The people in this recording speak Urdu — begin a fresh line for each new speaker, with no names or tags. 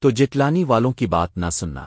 تو جٹلانی والوں کی بات نہ سننا۔